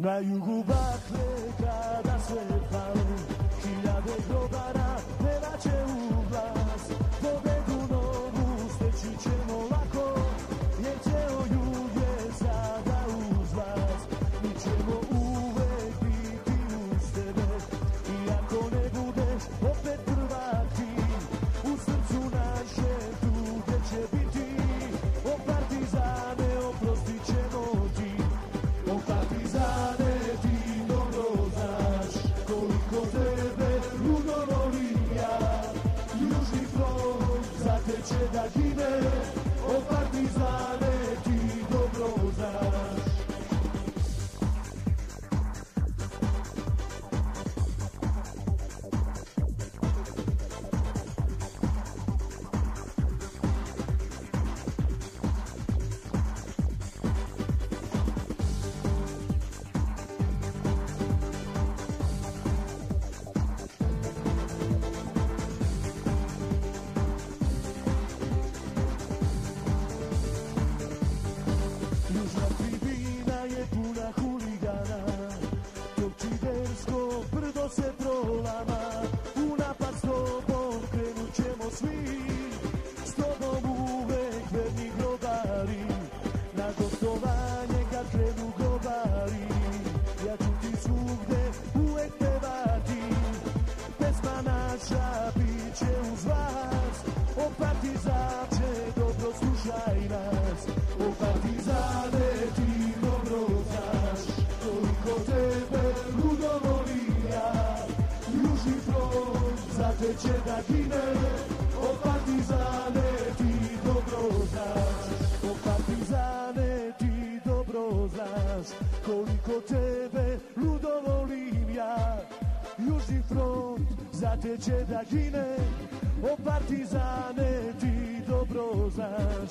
Now you go back later. Baby će da gine, o partizane ti dobro znaš, o partizane ti dobro znaš, koliko tebe ludo volim ja. Južni front za te će da gine, o partizane ti dobro znaš.